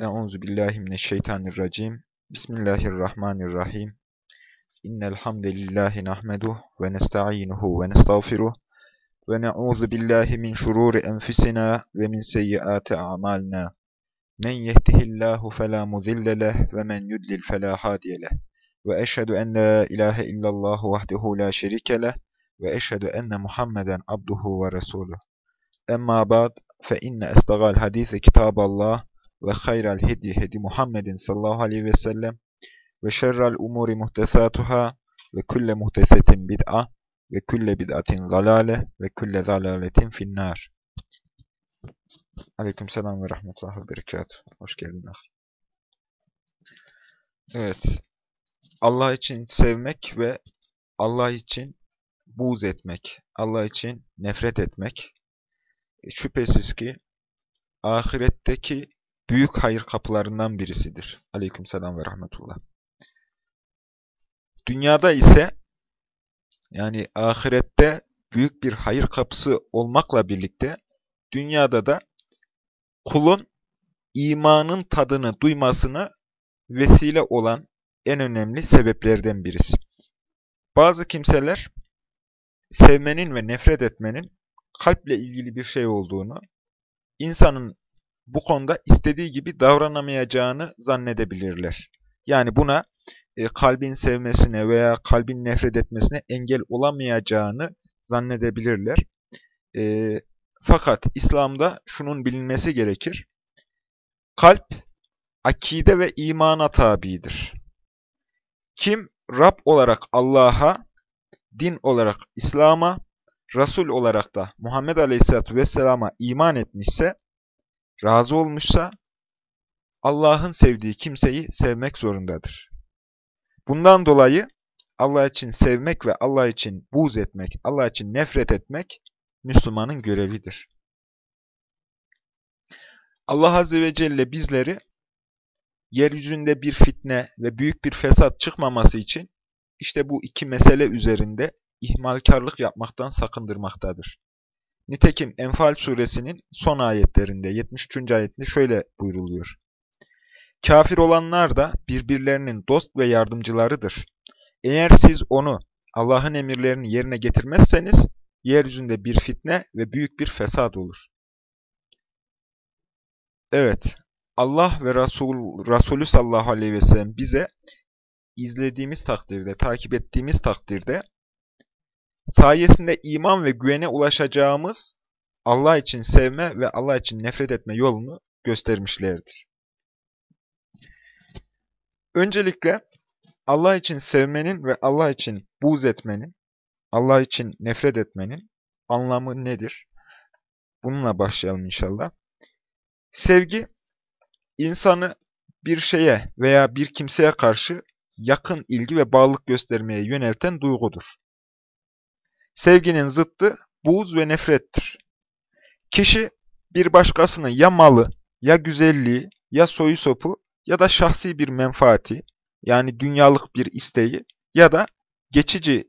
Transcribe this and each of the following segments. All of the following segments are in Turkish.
Euzu billahi mineşşeytanirracim. Bismillahirrahmanirrahim. İnnel hamdelellahi nahmeduhu ve nestainuhu ve nestağfiruh ve na'uzu billahi min şururi enfusina ve min seyyiati a'malina. Men yehdihillahu fela mudille ve men yudlil fela hadiye. Ve eşhedü en la ilahe illallah vahdehu la şerike ve eşhedü enne Muhammeden abduhu ve resuluh. Emma ba'd fe inne estagal hadise kitaballah ve hayral hedi hedi Muhammedin sallallahu aleyhi ve sellem ve şerrel umuri muhtesatuhâ ve külle muhtesetin bid'a ve külle bid'atin zalale ve külle zalaletin finnâr. Aleyküm selam ve rahmetullah ve berekatuhu. Hoş geldin. Evet. Allah için sevmek ve Allah için buğz etmek, Allah için nefret etmek e, şüphesiz ki ahiretteki büyük hayır kapılarından birisidir. Aleykümselam ve rahmetullah. Dünyada ise yani ahirette büyük bir hayır kapısı olmakla birlikte dünyada da kulun imanın tadını duymasına vesile olan en önemli sebeplerden birisi. Bazı kimseler sevmenin ve nefret etmenin kalple ilgili bir şey olduğunu, insanın bu konuda istediği gibi davranamayacağını zannedebilirler. Yani buna e, kalbin sevmesine veya kalbin nefret etmesine engel olamayacağını zannedebilirler. E, fakat İslam'da şunun bilinmesi gerekir. Kalp, akide ve imana tabidir. Kim Rab olarak Allah'a, din olarak İslam'a, Resul olarak da Muhammed Aleyhisselatü Vesselam'a iman etmişse, razı olmuşsa, Allah'ın sevdiği kimseyi sevmek zorundadır. Bundan dolayı Allah için sevmek ve Allah için buğz etmek, Allah için nefret etmek Müslümanın görevidir. Allah Azze ve Celle bizleri yeryüzünde bir fitne ve büyük bir fesat çıkmaması için işte bu iki mesele üzerinde ihmalkarlık yapmaktan sakındırmaktadır. Nitekim Enfal suresinin son ayetlerinde 73. ayetinde şöyle buyruluyor. Kafir olanlar da birbirlerinin dost ve yardımcılarıdır. Eğer siz onu, Allah'ın emirlerini yerine getirmezseniz, yeryüzünde bir fitne ve büyük bir fesat olur. Evet, Allah ve Resul, Resulü sallallahu aleyhi ve sellem bize izlediğimiz takdirde, takip ettiğimiz takdirde sayesinde iman ve güvene ulaşacağımız Allah için sevme ve Allah için nefret etme yolunu göstermişlerdir. Öncelikle Allah için sevmenin ve Allah için buğz etmenin, Allah için nefret etmenin anlamı nedir? Bununla başlayalım inşallah. Sevgi, insanı bir şeye veya bir kimseye karşı yakın ilgi ve bağlılık göstermeye yönelten duygudur. Sevginin zıttı buğz ve nefrettir. Kişi bir başkasının ya malı, ya güzelliği, ya soyu sopu ya da şahsi bir menfaati, yani dünyalık bir isteği ya da geçici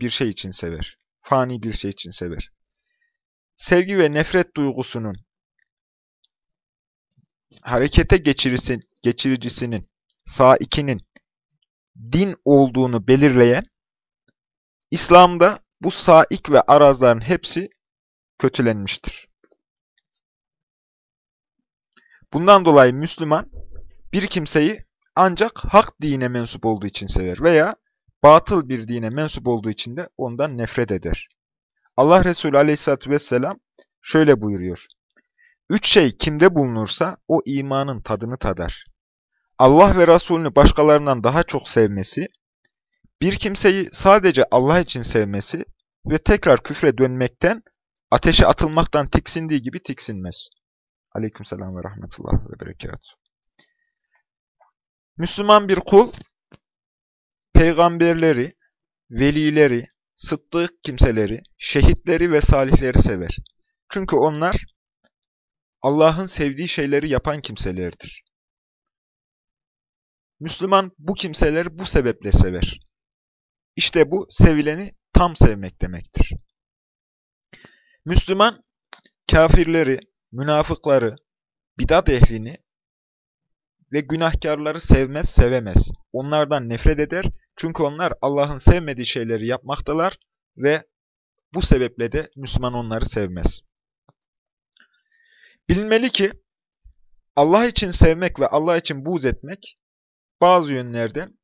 bir şey için sever. Fani bir şey için sever. Sevgi ve nefret duygusunun harekete geçirisi, geçiricisinin, saikinin din olduğunu belirleyen, İslam'da bu saik ve arazların hepsi kötülenmiştir. Bundan dolayı Müslüman bir kimseyi ancak hak dine mensup olduğu için sever veya batıl bir dine mensup olduğu için de ondan nefret eder. Allah Resulü aleyhissalatü vesselam şöyle buyuruyor. Üç şey kimde bulunursa o imanın tadını tadar. Allah ve Resulünü başkalarından daha çok sevmesi, bir kimseyi sadece Allah için sevmesi ve tekrar küfre dönmekten, ateşe atılmaktan tiksindiği gibi tiksinmez. Aleykümselam ve rahmetullah ve berekatuhu. Müslüman bir kul, peygamberleri, velileri, sıddık kimseleri, şehitleri ve salihleri sever. Çünkü onlar Allah'ın sevdiği şeyleri yapan kimselerdir. Müslüman bu kimseleri bu sebeple sever. İşte bu sevileni tam sevmek demektir. Müslüman kafirleri, münafıkları, bidat ehlini, ve günahkarları sevmez, sevemez. Onlardan nefret eder çünkü onlar Allah'ın sevmediği şeyleri yapmaktalar ve bu sebeple de Müslüman onları sevmez. Bilinmeli ki Allah için sevmek ve Allah için buğz etmek bazı yönlerden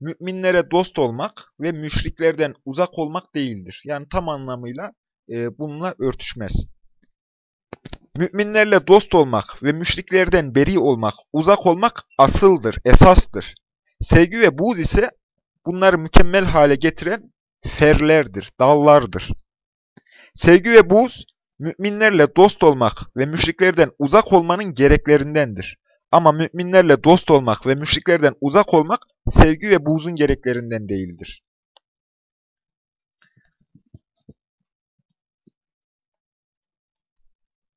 müminlere dost olmak ve müşriklerden uzak olmak değildir. Yani tam anlamıyla e, bununla örtüşmez. Müminlerle dost olmak ve müşriklerden beri olmak, uzak olmak asıldır, esastır. Sevgi ve buğz ise bunları mükemmel hale getiren ferlerdir, dallardır. Sevgi ve buğz, müminlerle dost olmak ve müşriklerden uzak olmanın gereklerindendir. Ama müminlerle dost olmak ve müşriklerden uzak olmak sevgi ve buğzun gereklerinden değildir.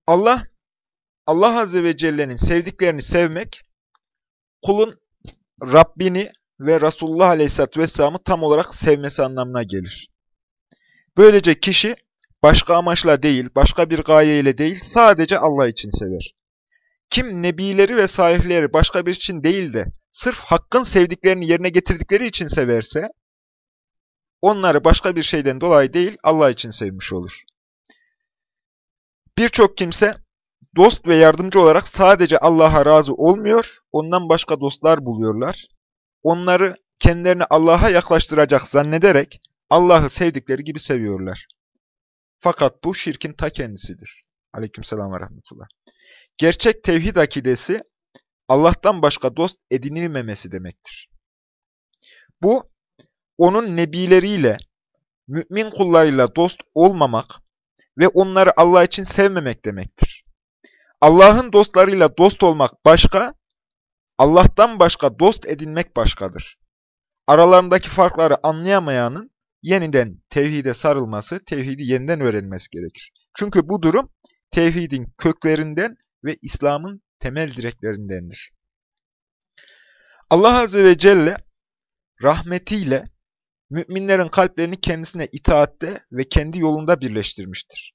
Allah, Allah Azze ve Celle'nin sevdiklerini sevmek, kulun Rabbini ve Resulullah Aleyhisselatü Vesselam'ı tam olarak sevmesi anlamına gelir. Böylece kişi başka amaçla değil, başka bir gayeyle değil, sadece Allah için sever. Kim nebileri ve salihleri başka bir için değil de sırf hakkın sevdiklerini yerine getirdikleri için severse, onları başka bir şeyden dolayı değil, Allah için sevmiş olur. Birçok kimse dost ve yardımcı olarak sadece Allah'a razı olmuyor, ondan başka dostlar buluyorlar. Onları kendilerini Allah'a yaklaştıracak zannederek Allah'ı sevdikleri gibi seviyorlar. Fakat bu şirkin ta kendisidir. Aleykümselam ve rahmetullah. Gerçek tevhid akidesi Allah'tan başka dost edinilmemesi demektir. Bu, onun nebileriyle, mümin kullarıyla dost olmamak ve onları Allah için sevmemek demektir. Allah'ın dostlarıyla dost olmak başka, Allah'tan başka dost edinmek başkadır. Aralarındaki farkları anlayamayanın yeniden tevhide sarılması, tevhidi yeniden öğrenmesi gerekir. Çünkü bu durum tevhidin köklerinden ve İslam'ın temel direklerindendir. Allah Azze ve Celle rahmetiyle müminlerin kalplerini kendisine itaatte ve kendi yolunda birleştirmiştir.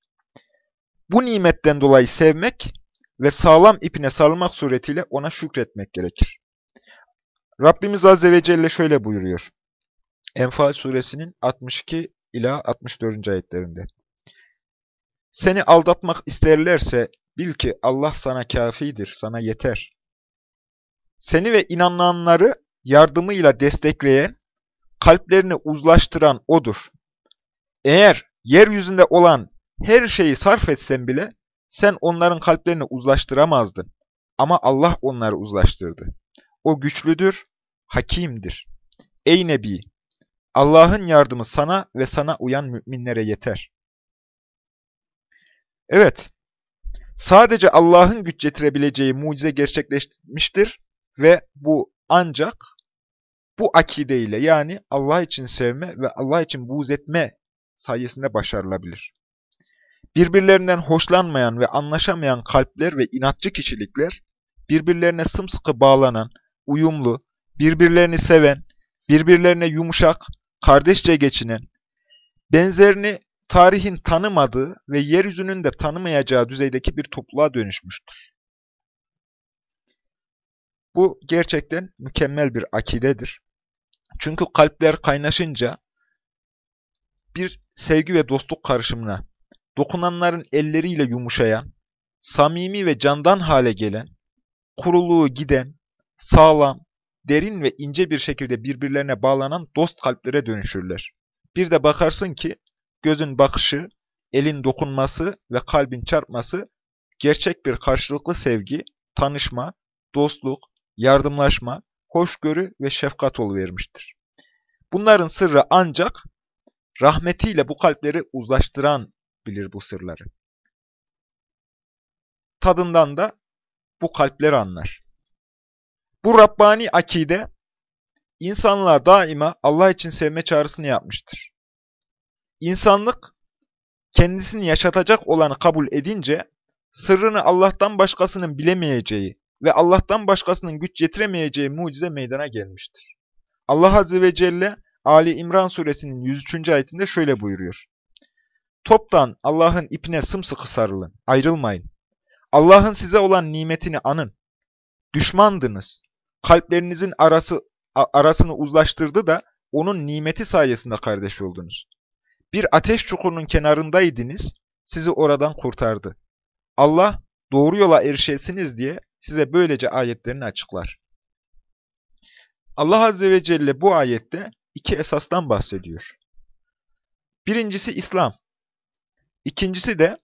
Bu nimetten dolayı sevmek ve sağlam ipine sarılmak suretiyle ona şükretmek gerekir. Rabbimiz Azze ve Celle şöyle buyuruyor. Enfal suresinin 62 ila 64. ayetlerinde. Seni aldatmak isterlerse bil ki Allah sana kafidir, sana yeter. Seni ve inananları yardımıyla destekleyen, kalplerini uzlaştıran O'dur. Eğer yeryüzünde olan her şeyi sarf etsen bile, sen onların kalplerini uzlaştıramazdın. Ama Allah onları uzlaştırdı. O güçlüdür, hakimdir. Ey Nebi! Allah'ın yardımı sana ve sana uyan müminlere yeter. Evet, sadece Allah'ın güç getirebileceği mucize gerçekleşmiştir ve bu ancak bu akideyle yani Allah için sevme ve Allah için buğz etme sayesinde başarılabilir. Birbirlerinden hoşlanmayan ve anlaşamayan kalpler ve inatçı kişilikler, birbirlerine sımsıkı bağlanan, uyumlu, birbirlerini seven, birbirlerine yumuşak, kardeşçe geçinen, benzerini tarihin tanımadığı ve yeryüzünün de tanımayacağı düzeydeki bir topluluğa dönüşmüştür. Bu gerçekten mükemmel bir akidedir. Çünkü kalpler kaynaşınca bir sevgi ve dostluk karışımına, dokunanların elleriyle yumuşayan, samimi ve candan hale gelen, kuruluğu giden, sağlam, derin ve ince bir şekilde birbirlerine bağlanan dost kalplere dönüşürler. Bir de bakarsın ki gözün bakışı, elin dokunması ve kalbin çarpması gerçek bir karşılıklı sevgi, tanışma, dostluk, yardımlaşma, hoşgörü ve şefkat vermiştir. Bunların sırrı ancak rahmetiyle bu kalpleri uzlaştıran bilir bu sırları. Tadından da bu kalpler anlar. Bu Rabbani akide, insanlığa daima Allah için sevme çağrısını yapmıştır. İnsanlık, kendisini yaşatacak olanı kabul edince, sırrını Allah'tan başkasının bilemeyeceği ve Allah'tan başkasının güç getiremeyeceği mucize meydana gelmiştir. Allah Azze ve Celle, Ali İmran suresinin 103. ayetinde şöyle buyuruyor. Toptan Allah'ın ipine sımsıkı sarılın, ayrılmayın. Allah'ın size olan nimetini anın. Düşmandınız, kalplerinizin arası arasını uzlaştırdı da onun nimeti sayesinde kardeş oldunuz. Bir ateş çukurunun kenarındaydınız, sizi oradan kurtardı. Allah doğru yola erişesiniz diye size böylece ayetlerini açıklar. Allah Azze ve Celle bu ayette iki esasdan bahsediyor. Birincisi İslam. İkincisi de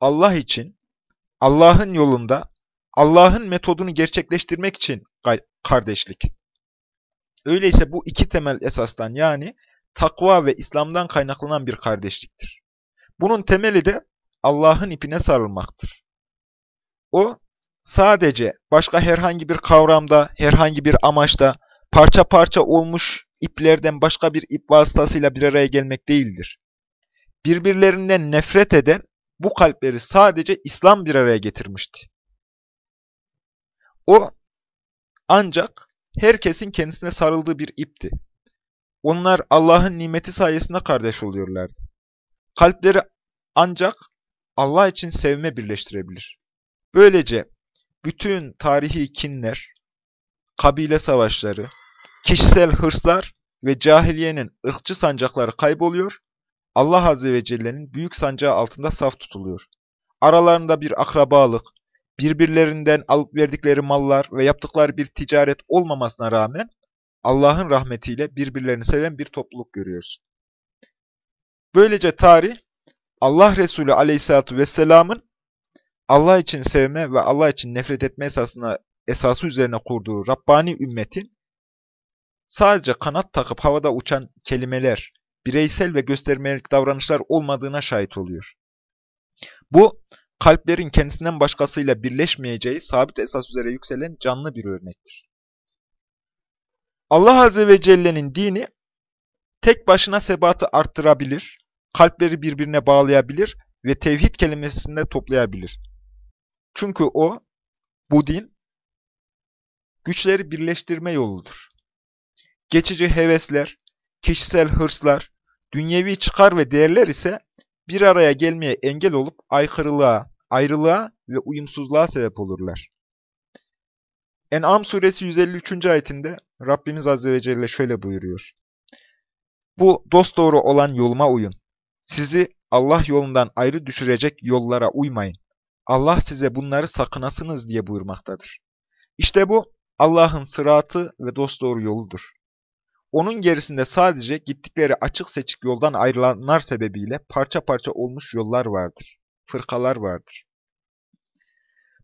Allah için, Allah'ın yolunda, Allah'ın metodunu gerçekleştirmek için kardeşlik. Öyleyse bu iki temel esastan yani takva ve İslam'dan kaynaklanan bir kardeşliktir. Bunun temeli de Allah'ın ipine sarılmaktır. O sadece başka herhangi bir kavramda, herhangi bir amaçta parça parça olmuş iplerden başka bir ip vasıtasıyla bir araya gelmek değildir. Birbirlerinden nefret eden bu kalpleri sadece İslam bir araya getirmişti. O ancak herkesin kendisine sarıldığı bir ipti. Onlar Allah'ın nimeti sayesinde kardeş oluyorlardı. Kalpleri ancak Allah için sevme birleştirebilir. Böylece bütün tarihi kinler, kabile savaşları, kişisel hırslar ve cahiliyenin ırkçı sancakları kayboluyor, Allah Azze ve Celle'nin büyük sancağı altında saf tutuluyor. Aralarında bir akrabalık, birbirlerinden alıp verdikleri mallar ve yaptıkları bir ticaret olmamasına rağmen Allah'ın rahmetiyle birbirlerini seven bir topluluk görüyoruz. Böylece tarih, Allah Resulü Aleyhisselatü Vesselam'ın Allah için sevme ve Allah için nefret etme esasına, esası üzerine kurduğu Rabbani ümmetin sadece kanat takıp havada uçan kelimeler, bireysel ve göstermelik davranışlar olmadığına şahit oluyor. Bu, kalplerin kendisinden başkasıyla birleşmeyeceği sabit esas üzere yükselen canlı bir örnektir. Allah Azze ve Celle'nin dini tek başına sebatı arttırabilir, kalpleri birbirine bağlayabilir ve tevhid kelimesinde toplayabilir. Çünkü o, bu din, güçleri birleştirme yoludur. Geçici hevesler, kişisel hırslar, dünyevi çıkar ve değerler ise bir araya gelmeye engel olup aykırılığa, ayrılığa ve uyumsuzluğa sebep olurlar. En'am suresi 153. ayetinde Rabbimiz Azze ve Celle şöyle buyuruyor. Bu dosdoğru olan yoluma uyun. Sizi Allah yolundan ayrı düşürecek yollara uymayın. Allah size bunları sakınasınız diye buyurmaktadır. İşte bu Allah'ın sıratı ve dosdoğru yoludur. Onun gerisinde sadece gittikleri açık seçik yoldan ayrılanlar sebebiyle parça parça olmuş yollar vardır, fırkalar vardır.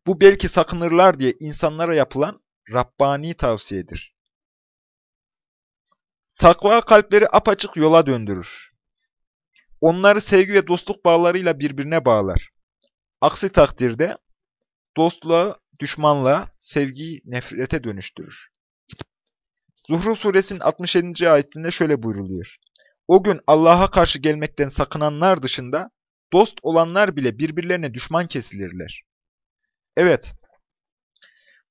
Bu belki sakınırlar diye insanlara yapılan Rabbani tavsiyedir. Takva kalpleri apaçık yola döndürür. Onları sevgi ve dostluk bağlarıyla birbirine bağlar. Aksi takdirde dostluğa, düşmanlığa, sevgiyi nefrete dönüştürür. Zuhruf suresinin 67. ayetinde şöyle buyruluyor. O gün Allah'a karşı gelmekten sakınanlar dışında dost olanlar bile birbirlerine düşman kesilirler. Evet,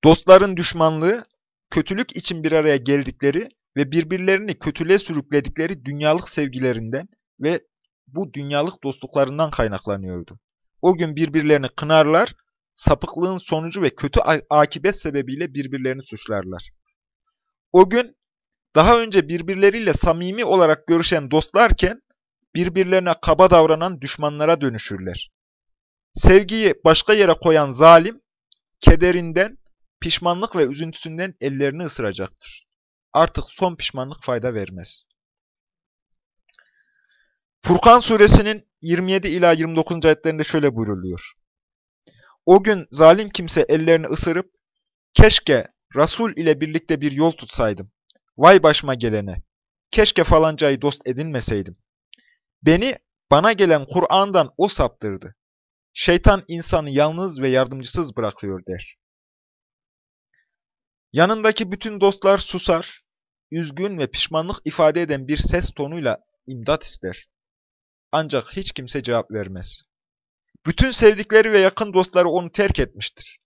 dostların düşmanlığı, kötülük için bir araya geldikleri ve birbirlerini kötülüğe sürükledikleri dünyalık sevgilerinden ve bu dünyalık dostluklarından kaynaklanıyordu. O gün birbirlerini kınarlar, sapıklığın sonucu ve kötü akibet sebebiyle birbirlerini suçlarlar. O gün daha önce birbirleriyle samimi olarak görüşen dostlarken birbirlerine kaba davranan düşmanlara dönüşürler. Sevgiyi başka yere koyan zalim, kederinden, pişmanlık ve üzüntüsünden ellerini ısıracaktır. Artık son pişmanlık fayda vermez. Furkan suresinin 27 ila 29. ayetlerinde şöyle buyruluyor. O gün zalim kimse ellerini ısırıp, keşke Resul ile birlikte bir yol tutsaydım. Vay başıma gelene. Keşke falancayı dost edinmeseydim. Beni bana gelen Kur'an'dan o saptırdı. Şeytan insanı yalnız ve yardımcısız bırakıyor der. Yanındaki bütün dostlar susar, üzgün ve pişmanlık ifade eden bir ses tonuyla imdat ister. Ancak hiç kimse cevap vermez. Bütün sevdikleri ve yakın dostları onu terk etmiştir.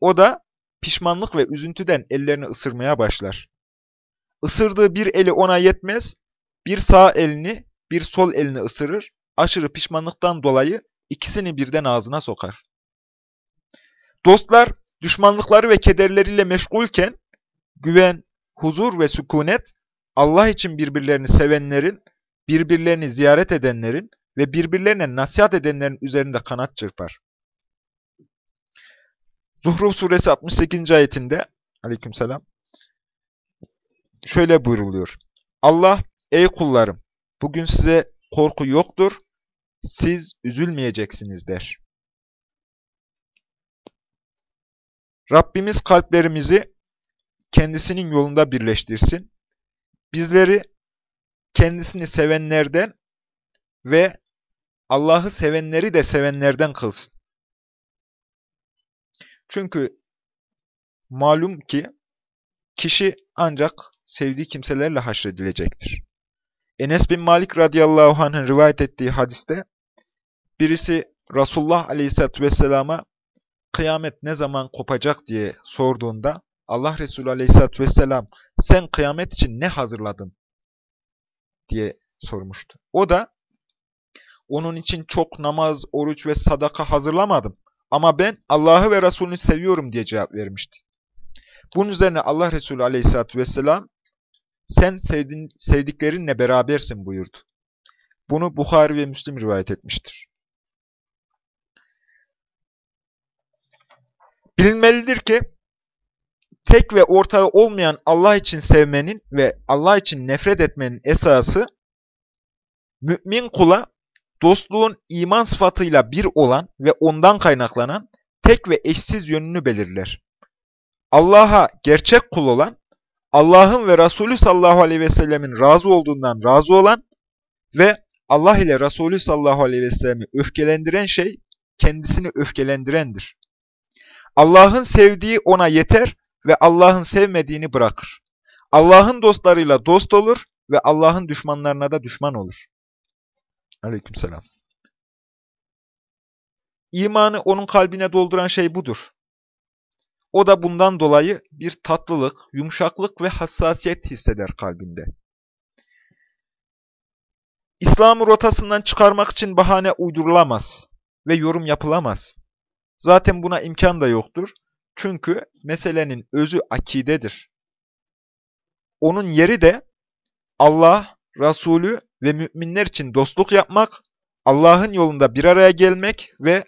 O da pişmanlık ve üzüntüden ellerini ısırmaya başlar. Isırdığı bir eli ona yetmez, bir sağ elini, bir sol elini ısırır, aşırı pişmanlıktan dolayı ikisini birden ağzına sokar. Dostlar, düşmanlıkları ve kederleriyle meşgulken, güven, huzur ve sükunet Allah için birbirlerini sevenlerin, birbirlerini ziyaret edenlerin ve birbirlerine nasihat edenlerin üzerinde kanat çırpar. Zuhruf suresi 68. ayetinde aleykümselam şöyle buyruluyor. Allah ey kullarım bugün size korku yoktur, siz üzülmeyeceksiniz der. Rabbimiz kalplerimizi kendisinin yolunda birleştirsin. Bizleri kendisini sevenlerden ve Allah'ı sevenleri de sevenlerden kılsın. Çünkü malum ki kişi ancak sevdiği kimselerle haşredilecektir. Enes bin Malik radıyallahu anh'ın rivayet ettiği hadiste birisi Resulullah aleyhissalatü vesselama kıyamet ne zaman kopacak diye sorduğunda Allah Resulü aleyhissalatü vesselam sen kıyamet için ne hazırladın diye sormuştu. O da onun için çok namaz, oruç ve sadaka hazırlamadım. Ama ben Allah'ı ve Resulünü seviyorum diye cevap vermişti. Bunun üzerine Allah Resulü aleyhissalatü vesselam sen sevdin, sevdiklerinle berabersin buyurdu. Bunu Bukhari ve Müslim rivayet etmiştir. Bilinmelidir ki tek ve ortağı olmayan Allah için sevmenin ve Allah için nefret etmenin esası mümin kula dostluğun iman sıfatıyla bir olan ve ondan kaynaklanan tek ve eşsiz yönünü belirler. Allah'a gerçek kul olan, Allah'ın ve Resulü sallallahu aleyhi ve sellemin razı olduğundan razı olan ve Allah ile Resulü sallallahu aleyhi ve sellemi öfkelendiren şey kendisini öfkelendirendir. Allah'ın sevdiği ona yeter ve Allah'ın sevmediğini bırakır. Allah'ın dostlarıyla dost olur ve Allah'ın düşmanlarına da düşman olur. Aleykümselam. İmanı onun kalbine dolduran şey budur. O da bundan dolayı bir tatlılık, yumuşaklık ve hassasiyet hisseder kalbinde. İslam'ı rotasından çıkarmak için bahane uydurulamaz ve yorum yapılamaz. Zaten buna imkan da yoktur. Çünkü meselenin özü akidedir. Onun yeri de Allah, Resulü ve müminler için dostluk yapmak, Allah'ın yolunda bir araya gelmek ve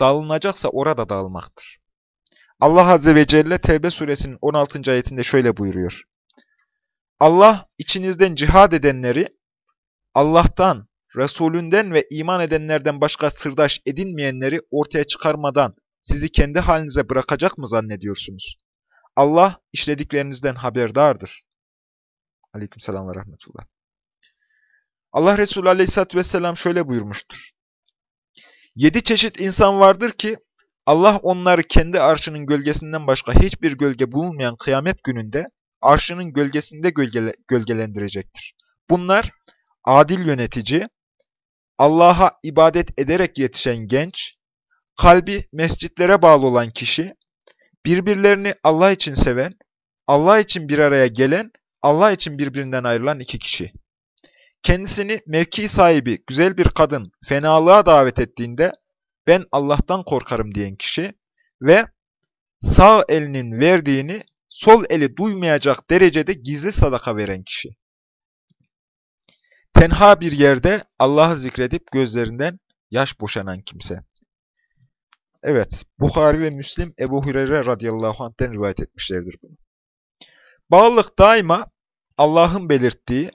dağılınacaksa orada dağılmaktır. Allah Azze ve Celle Tevbe suresinin 16. ayetinde şöyle buyuruyor. Allah içinizden cihad edenleri Allah'tan, Resulünden ve iman edenlerden başka sırdaş edinmeyenleri ortaya çıkarmadan sizi kendi halinize bırakacak mı zannediyorsunuz? Allah işlediklerinizden haberdardır. Aleykümselam ve rahmetullah. Allah Resulü Aleyhisselatü vesselam şöyle buyurmuştur. Yedi çeşit insan vardır ki Allah onları kendi arşının gölgesinden başka hiçbir gölge bulunmayan kıyamet gününde arşının gölgesinde gölgele, gölgelendirecektir. Bunlar adil yönetici, Allah'a ibadet ederek yetişen genç, kalbi mescitlere bağlı olan kişi, birbirlerini Allah için seven, Allah için bir araya gelen, Allah için birbirinden ayrılan iki kişi. Kendisini mevki sahibi güzel bir kadın fenalığa davet ettiğinde ben Allah'tan korkarım diyen kişi ve sağ elinin verdiğini sol eli duymayacak derecede gizli sadaka veren kişi. Tenha bir yerde Allah'ı zikredip gözlerinden yaş boşanan kimse. Evet, Bukhari ve Müslim Ebu Hureyre radıyallahu anh'ten rivayet etmişlerdir bunu. Bağlılık daima Allah'ın belirttiği,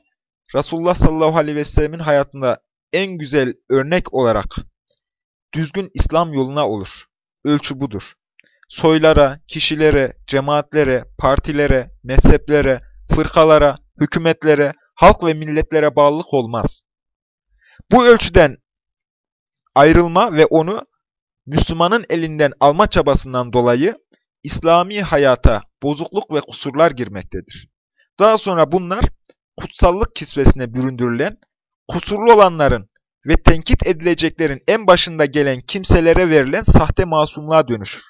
Resulullah sallallahu aleyhi ve sellemin hayatında en güzel örnek olarak düzgün İslam yoluna olur. Ölçü budur. Soylara, kişilere, cemaatlere, partilere, mezheplere, fırkalara, hükümetlere, halk ve milletlere bağlılık olmaz. Bu ölçüden ayrılma ve onu Müslümanın elinden alma çabasından dolayı İslami hayata bozukluk ve kusurlar girmektedir. Daha sonra bunlar kutsallık kisvesine büründürülen, kusurlu olanların ve tenkit edileceklerin en başında gelen kimselere verilen sahte masumluğa dönüşür.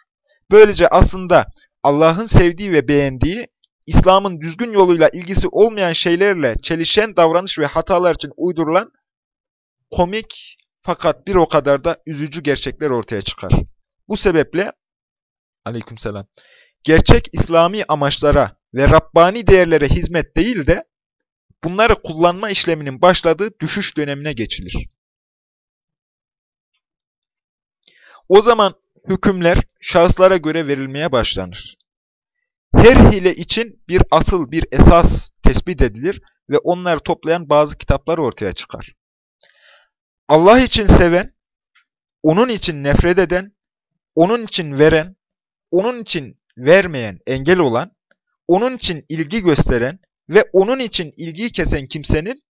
Böylece aslında Allah'ın sevdiği ve beğendiği, İslam'ın düzgün yoluyla ilgisi olmayan şeylerle çelişen davranış ve hatalar için uydurulan komik fakat bir o kadar da üzücü gerçekler ortaya çıkar. Bu sebeple aleykümselam gerçek İslami amaçlara ve Rabbani değerlere hizmet değil de bunları kullanma işleminin başladığı düşüş dönemine geçilir. O zaman hükümler şahıslara göre verilmeye başlanır. Her hile için bir asıl, bir esas tespit edilir ve onları toplayan bazı kitaplar ortaya çıkar. Allah için seven, onun için nefret eden, onun için veren, onun için vermeyen, engel olan, onun için ilgi gösteren ve onun için ilgiyi kesen kimsenin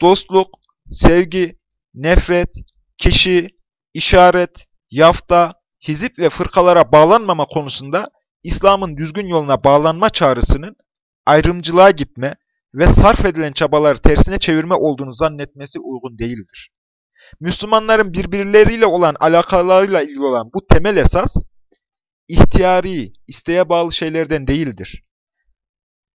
dostluk, sevgi, nefret, kişi, işaret, yafta, hizip ve fırkalara bağlanmama konusunda İslam'ın düzgün yoluna bağlanma çağrısının ayrımcılığa gitme ve sarf edilen çabaları tersine çevirme olduğunu zannetmesi uygun değildir. Müslümanların birbirleriyle olan alakalarıyla ilgili olan bu temel esas, ihtiyari, isteğe bağlı şeylerden değildir.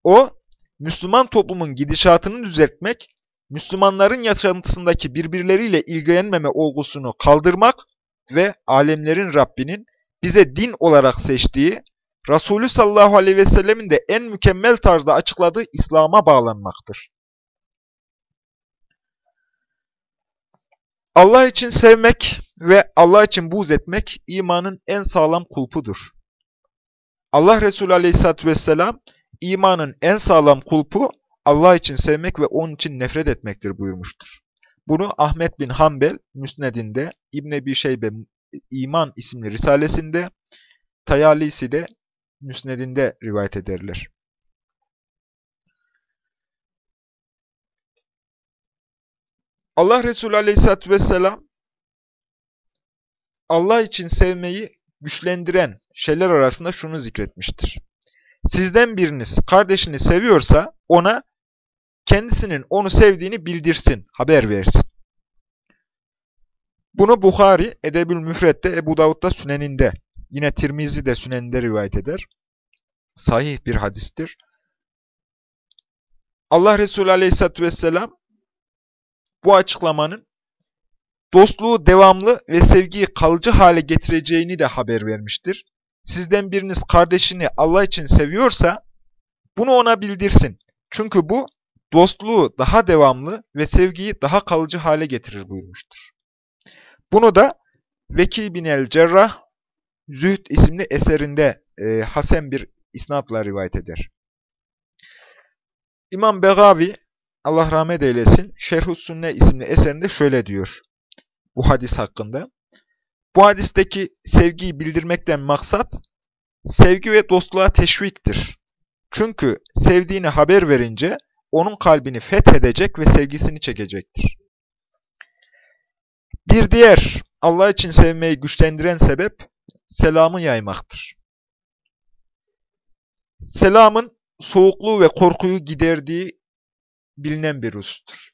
O, Müslüman toplumun gidişatını düzeltmek, Müslümanların yaşantısındaki birbirleriyle ilgilenmeme olgusunu kaldırmak ve alemlerin Rabbinin bize din olarak seçtiği, Resulü sallallahu aleyhi ve sellemin de en mükemmel tarzda açıkladığı İslam'a bağlanmaktır. Allah için sevmek ve Allah için buğz etmek imanın en sağlam kulpudur. Allah Resulü aleyhissalatü vesselam imanın en sağlam kulpu Allah için sevmek ve onun için nefret etmektir buyurmuştur. Bunu Ahmet bin Hanbel Müsned'inde, İbn Ebi Şeybe İman isimli risalesinde, Tayalisi de Müsned'inde rivayet ederler. Allah Resulü Aleyhisselatü Vesselam Allah için sevmeyi güçlendiren şeyler arasında şunu zikretmiştir. Sizden biriniz kardeşini seviyorsa ona kendisinin onu sevdiğini bildirsin, haber versin. Bunu Bukhari, Edebül Müfret'te, Ebu Davud'da Süneninde, yine Tirmizi de Süneninde rivayet eder. Sahih bir hadistir. Allah Resulü Aleyhisselatü Vesselam bu açıklamanın dostluğu devamlı ve sevgiyi kalıcı hale getireceğini de haber vermiştir. Sizden biriniz kardeşini Allah için seviyorsa bunu ona bildirsin. Çünkü bu dostluğu daha devamlı ve sevgiyi daha kalıcı hale getirir buyurmuştur. Bunu da Veki bin el-Cerrah Zühd isimli eserinde e, Hasen bir isnatla rivayet eder. İmam Begavi Allah rahmet eylesin Şerhus Sünne isimli eserinde şöyle diyor bu hadis hakkında. Bu hadisteki sevgiyi bildirmekten maksat sevgi ve dostluğa teşviktir. Çünkü sevdiğini haber verince onun kalbini fethedecek ve sevgisini çekecektir. Bir diğer Allah için sevmeyi güçlendiren sebep selamı yaymaktır. Selamın soğukluğu ve korkuyu giderdiği bilinen bir husustur.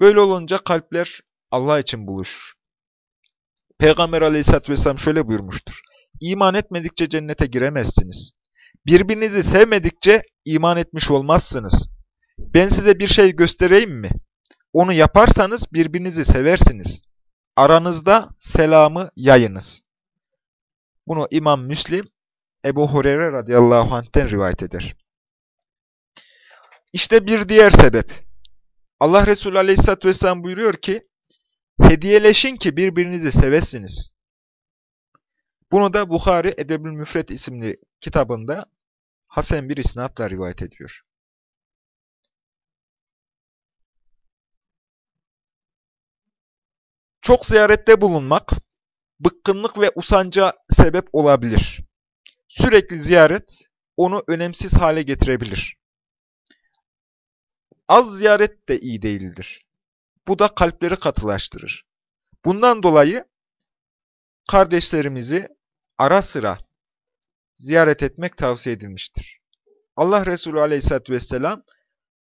Böyle olunca kalpler Allah için buluşur. Peygamber aleyhissalatü vesselam şöyle buyurmuştur. İman etmedikçe cennete giremezsiniz. Birbirinizi sevmedikçe iman etmiş olmazsınız. Ben size bir şey göstereyim mi? Onu yaparsanız birbirinizi seversiniz. Aranızda selamı yayınız. Bunu İmam Müslim, Ebu Hureyre radıyallahu anh'ten rivayet eder. İşte bir diğer sebep. Allah Resulü aleyhissalatü vesselam buyuruyor ki, Hediyeleşin ki birbirinizi sevesiniz. Bunu da Bukhari Edebül Müfret isimli kitabında Hasan bir isnatla rivayet ediyor. Çok ziyarette bulunmak, bıkkınlık ve usanca sebep olabilir. Sürekli ziyaret onu önemsiz hale getirebilir. Az ziyaret de iyi değildir. Bu da kalpleri katılaştırır. Bundan dolayı kardeşlerimizi ara sıra ziyaret etmek tavsiye edilmiştir. Allah Resulü aleyhissalatü vesselam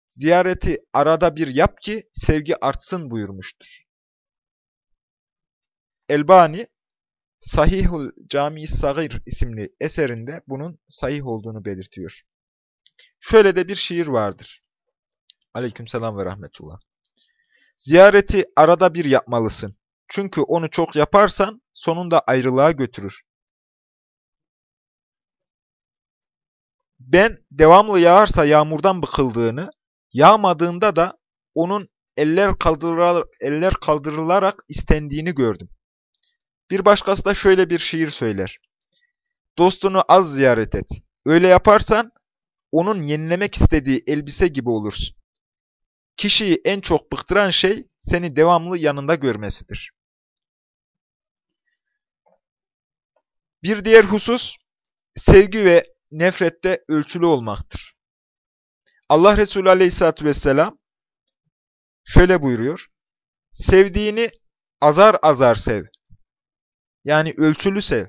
ziyareti arada bir yap ki sevgi artsın buyurmuştur. Elbani Sahihul Cami Sagir isimli eserinde bunun sahih olduğunu belirtiyor. Şöyle de bir şiir vardır. Aleykümselam ve rahmetullah. Ziyareti arada bir yapmalısın. Çünkü onu çok yaparsan sonunda ayrılığa götürür. ben devamlı yağarsa yağmurdan bıkıldığını, yağmadığında da onun eller, kaldırılarak, eller kaldırılarak istendiğini gördüm. Bir başkası da şöyle bir şiir söyler. Dostunu az ziyaret et. Öyle yaparsan onun yenilemek istediği elbise gibi olursun. Kişiyi en çok bıktıran şey seni devamlı yanında görmesidir. Bir diğer husus, sevgi ve nefrette ölçülü olmaktır. Allah Resulü Aleyhisselatü Vesselam şöyle buyuruyor. Sevdiğini azar azar sev. Yani ölçülü sev.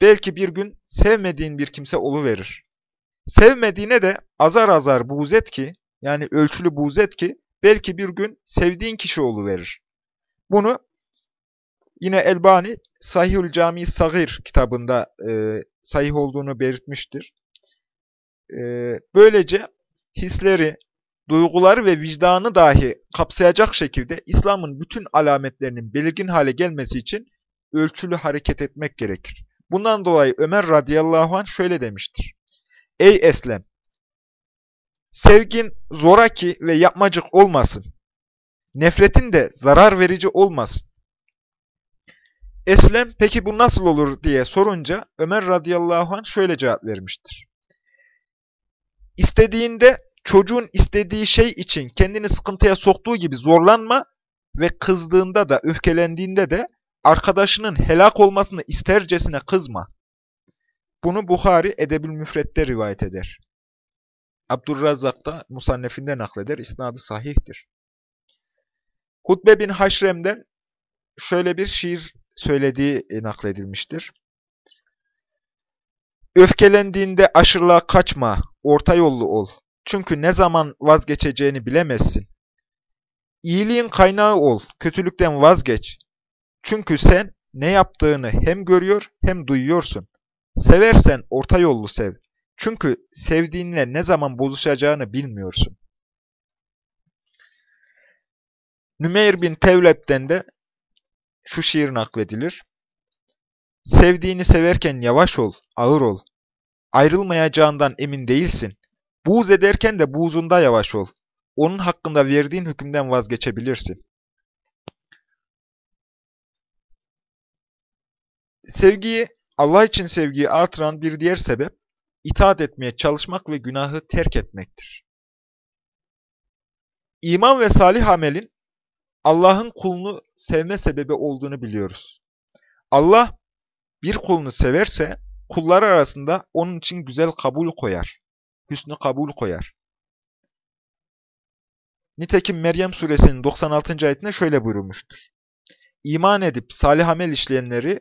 Belki bir gün sevmediğin bir kimse verir. Sevmediğine de azar azar buğz ki, yani ölçülü buğz ki, belki bir gün sevdiğin kişi verir. Bunu yine Elbani Sahihül Cami Sagir kitabında e, sahih olduğunu belirtmiştir. E, böylece hisleri, duyguları ve vicdanı dahi kapsayacak şekilde İslam'ın bütün alametlerinin belirgin hale gelmesi için ölçülü hareket etmek gerekir. Bundan dolayı Ömer radıyallahu anh şöyle demiştir. Ey Eslem! Sevgin zoraki ve yapmacık olmasın. Nefretin de zarar verici olmasın. Eslem peki bu nasıl olur diye sorunca Ömer radıyallahu anh şöyle cevap vermiştir. İstediğinde çocuğun istediği şey için kendini sıkıntıya soktuğu gibi zorlanma ve kızdığında da öfkelendiğinde de arkadaşının helak olmasını istercesine kızma. Bunu Bukhari Edebül Müfret'te rivayet eder. Abdurrazzak da Musannef'inde nakleder, isnadı sahihtir. Hutbe bin Haşrem'den şöyle bir şiir söylediği e, nakledilmiştir. Öfkelendiğinde aşırılığa kaçma, orta yollu ol. Çünkü ne zaman vazgeçeceğini bilemezsin. İyiliğin kaynağı ol, kötülükten vazgeç. Çünkü sen ne yaptığını hem görüyor hem duyuyorsun. Seversen orta yollu sev. Çünkü sevdiğinle ne zaman bozuşacağını bilmiyorsun. Nümeyr bin Tevlep'ten de şu şiir nakledilir. Sevdiğini severken yavaş ol, ağır ol. Ayrılmayacağından emin değilsin. Buğz ederken de buğzunda yavaş ol. Onun hakkında verdiğin hükümden vazgeçebilirsin. Sevgiyi, Allah için sevgiyi artıran bir diğer sebep, itaat etmeye çalışmak ve günahı terk etmektir. İman ve salih amelin Allah'ın kulunu sevme sebebi olduğunu biliyoruz. Allah bir kulunu severse kullar arasında onun için güzel kabul koyar. Hüsnü kabul koyar. Nitekim Meryem suresinin 96. ayetinde şöyle buyurulmuştur. İman edip salih amel işleyenleri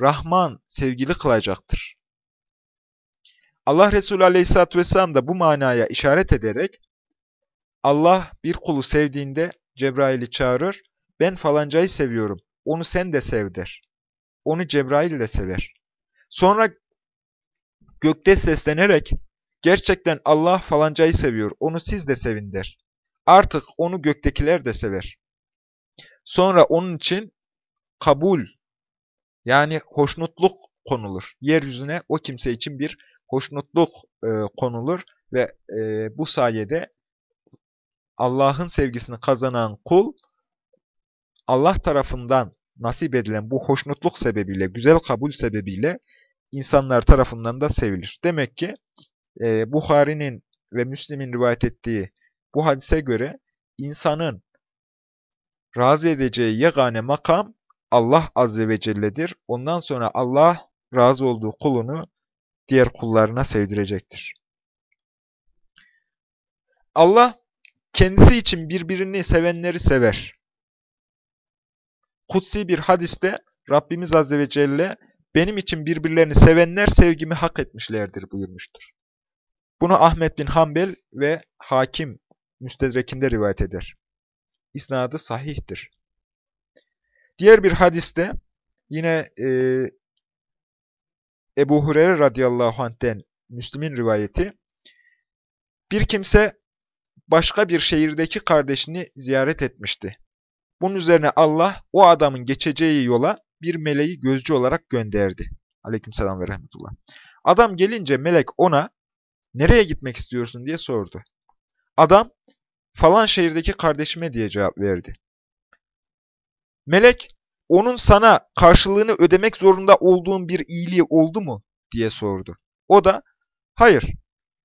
Rahman sevgili kılacaktır. Allah Resulü Aleyhisselatü Vesselam da bu manaya işaret ederek Allah bir kulu sevdiğinde Cebrail'i çağırır, ben falancayı seviyorum, onu sen de sev der. Onu Cebrail de sever. Sonra gökte seslenerek, gerçekten Allah falancayı seviyor, onu siz de sevin der. Artık onu göktekiler de sever. Sonra onun için kabul, yani hoşnutluk konulur. Yeryüzüne o kimse için bir hoşnutluk e, konulur ve e, bu sayede Allah'ın sevgisini kazanan kul, Allah tarafından nasip edilen bu hoşnutluk sebebiyle, güzel kabul sebebiyle insanlar tarafından da sevilir. Demek ki e, Bukhari'nin ve Müslim'in rivayet ettiği bu hadise göre insanın razı edeceği yegane makam Allah Azze ve Celle'dir. Ondan sonra Allah razı olduğu kulunu diğer kullarına sevdirecektir. Allah kendisi için birbirini sevenleri sever. Kutsi bir hadiste Rabbimiz Azze ve Celle benim için birbirlerini sevenler sevgimi hak etmişlerdir buyurmuştur. Bunu Ahmet bin Hanbel ve Hakim müstedrekinde rivayet eder. İsnadı sahihtir. Diğer bir hadiste yine e, Ebu Hureyre radıyallahu anh'ten Müslim'in rivayeti bir kimse başka bir şehirdeki kardeşini ziyaret etmişti. Bunun üzerine Allah o adamın geçeceği yola bir meleği gözcü olarak gönderdi. Aleykümselam ve rahmetullah. Adam gelince melek ona nereye gitmek istiyorsun diye sordu. Adam falan şehirdeki kardeşime diye cevap verdi. Melek onun sana karşılığını ödemek zorunda olduğun bir iyiliği oldu mu diye sordu. O da hayır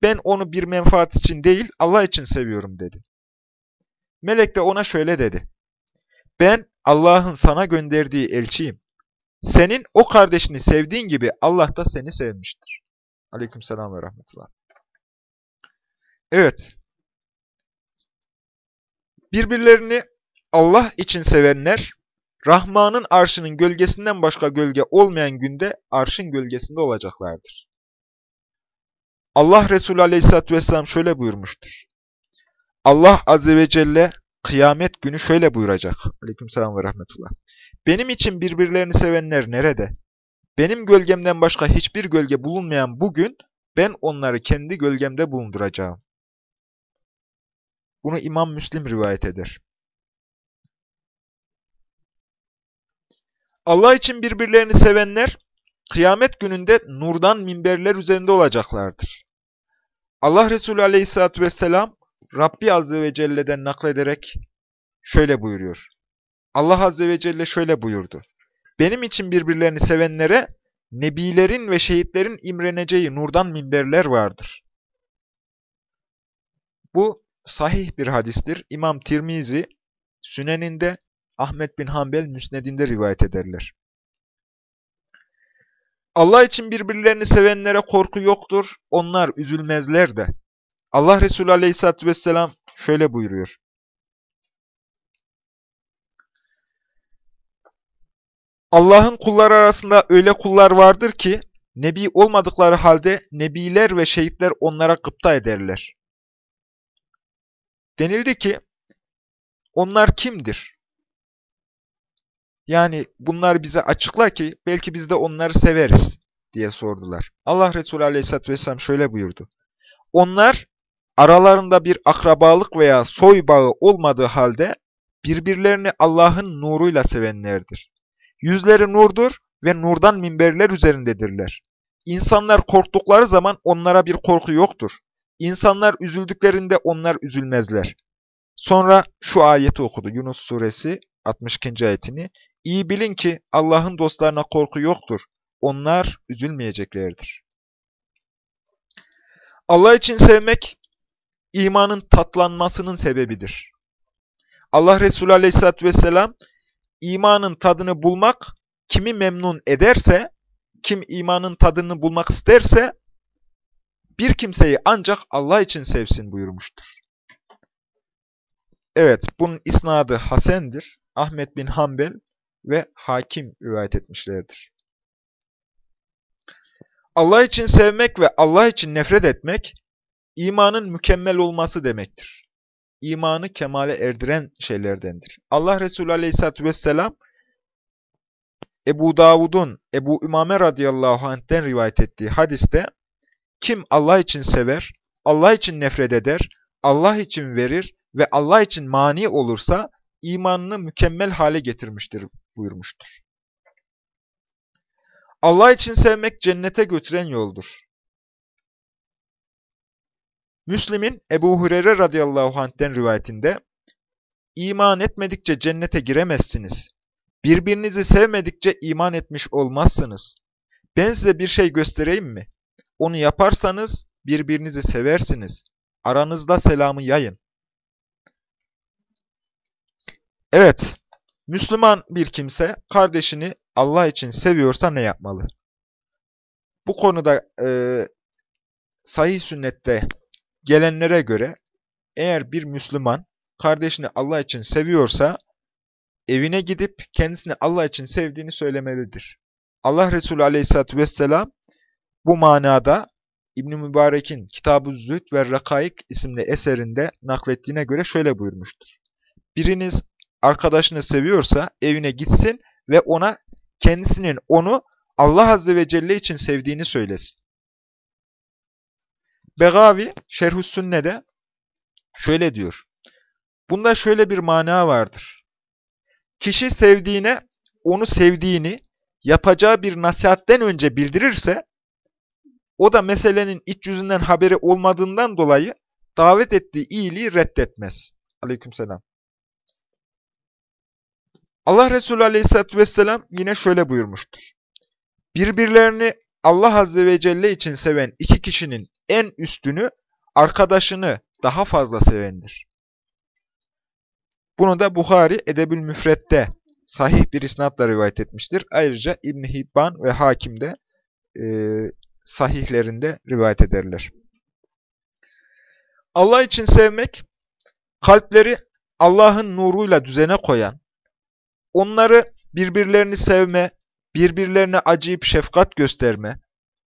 ben onu bir menfaat için değil Allah için seviyorum dedi. Melek de ona şöyle dedi. Ben Allah'ın sana gönderdiği elçiyim. Senin o kardeşini sevdiğin gibi Allah da seni sevmiştir. Aleykümselam ve rahmetullah. Evet. Birbirlerini Allah için sevenler, Rahman'ın arşının gölgesinden başka gölge olmayan günde arşın gölgesinde olacaklardır. Allah Resulü Aleyhisselatü Vesselam şöyle buyurmuştur. Allah Azze ve Celle kıyamet günü şöyle buyuracak. Aleykümselam ve rahmetullah. Benim için birbirlerini sevenler nerede? Benim gölgemden başka hiçbir gölge bulunmayan bugün ben onları kendi gölgemde bulunduracağım. Bunu İmam Müslim rivayet eder. Allah için birbirlerini sevenler kıyamet gününde nurdan minberler üzerinde olacaklardır. Allah Resulü Aleyhisselatü vesselam Rabbi Azze ve Celle'den naklederek şöyle buyuruyor. Allah Azze ve Celle şöyle buyurdu. Benim için birbirlerini sevenlere nebilerin ve şehitlerin imreneceği nurdan minberler vardır. Bu sahih bir hadistir. İmam Tirmizi Süneninde, Ahmet bin Hanbel Müsnedinde rivayet ederler. Allah için birbirlerini sevenlere korku yoktur, onlar üzülmezler de. Allah Resulü Aleyhisselatü Vesselam şöyle buyuruyor. Allah'ın kulları arasında öyle kullar vardır ki, Nebi olmadıkları halde Nebiler ve şehitler onlara gıpta ederler. Denildi ki, onlar kimdir? Yani bunlar bize açıkla ki belki biz de onları severiz diye sordular. Allah Resulü Aleyhisselatü Vesselam şöyle buyurdu. Onlar aralarında bir akrabalık veya soy bağı olmadığı halde birbirlerini Allah'ın nuruyla sevenlerdir. Yüzleri nurdur ve nurdan minberler üzerindedirler. İnsanlar korktukları zaman onlara bir korku yoktur. İnsanlar üzüldüklerinde onlar üzülmezler. Sonra şu ayeti okudu. Yunus suresi 62. ayetini. İyi bilin ki Allah'ın dostlarına korku yoktur. Onlar üzülmeyeceklerdir. Allah için sevmek, imanın tatlanmasının sebebidir. Allah Resulü Aleyhisselatü Vesselam, imanın tadını bulmak kimi memnun ederse, kim imanın tadını bulmak isterse, bir kimseyi ancak Allah için sevsin buyurmuştur. Evet, bunun isnadı Hasen'dir. Ahmet bin Hanbel ve Hakim rivayet etmişlerdir. Allah için sevmek ve Allah için nefret etmek, imanın mükemmel olması demektir. İmanı kemale erdiren şeylerdendir. Allah Resulü Aleyhisselatü Vesselam, Ebu Davud'un Ebu Ümame radıyallahu anh'ten rivayet ettiği hadiste, kim Allah için sever, Allah için nefret eder, Allah için verir ve Allah için mani olursa, imanını mükemmel hale getirmiştir buyurmuştur. Allah için sevmek cennete götüren yoldur. Müslim'in Ebu Hureyre radıyallahu anh'ten rivayetinde, İman etmedikçe cennete giremezsiniz. Birbirinizi sevmedikçe iman etmiş olmazsınız. Ben size bir şey göstereyim mi? Onu yaparsanız birbirinizi seversiniz. Aranızda selamı yayın. Evet, Müslüman bir kimse kardeşini Allah için seviyorsa ne yapmalı? Bu konuda e, sahih sünnette gelenlere göre eğer bir Müslüman kardeşini Allah için seviyorsa evine gidip kendisini Allah için sevdiğini söylemelidir. Allah Resulü Aleyhisselatü vesselam bu manada İbn Mübarek'in Kitab-ı Zühd ve Rakaik isimli eserinde naklettiğine göre şöyle buyurmuştur. Biriniz arkadaşını seviyorsa evine gitsin ve ona kendisinin onu Allah Azze ve Celle için sevdiğini söylesin. Begavi Şerhü Sünne'de şöyle diyor. Bunda şöyle bir mana vardır. Kişi sevdiğine onu sevdiğini yapacağı bir nasihatten önce bildirirse o da meselenin iç yüzünden haberi olmadığından dolayı davet ettiği iyiliği reddetmez. Aleykümselam. Allah Resulü Aleyhisselatü Vesselam yine şöyle buyurmuştur. Birbirlerini Allah Azze ve Celle için seven iki kişinin en üstünü arkadaşını daha fazla sevendir. Bunu da Bukhari Edebül Müfret'te sahih bir isnatla rivayet etmiştir. Ayrıca İbn Hibban ve Hakim de e, sahihlerinde rivayet ederler. Allah için sevmek, kalpleri Allah'ın nuruyla düzene koyan, onları birbirlerini sevme, birbirlerine acıyıp şefkat gösterme,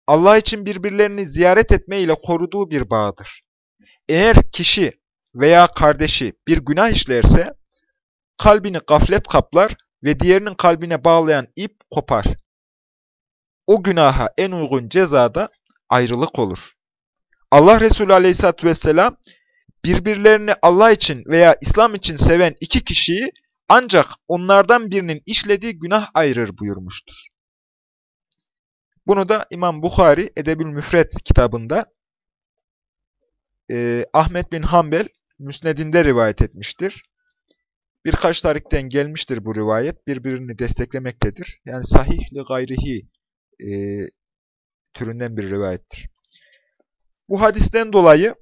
Allah için birbirlerini ziyaret etme ile koruduğu bir bağdır. Eğer kişi veya kardeşi bir günah işlerse, kalbini gaflet kaplar ve diğerinin kalbine bağlayan ip kopar. O günaha en uygun cezada ayrılık olur. Allah Resulü Aleyhisselatü vesselam, birbirlerini Allah için veya İslam için seven iki kişiyi ancak onlardan birinin işlediği günah ayırır buyurmuştur. Bunu da İmam Bukhari Edebül Müfret kitabında e, Ahmet bin Hanbel Müsned'inde rivayet etmiştir. Birkaç tarikten gelmiştir bu rivayet. Birbirini desteklemektedir. Yani sahihli gayrihi e, türünden bir rivayettir. Bu hadisten dolayı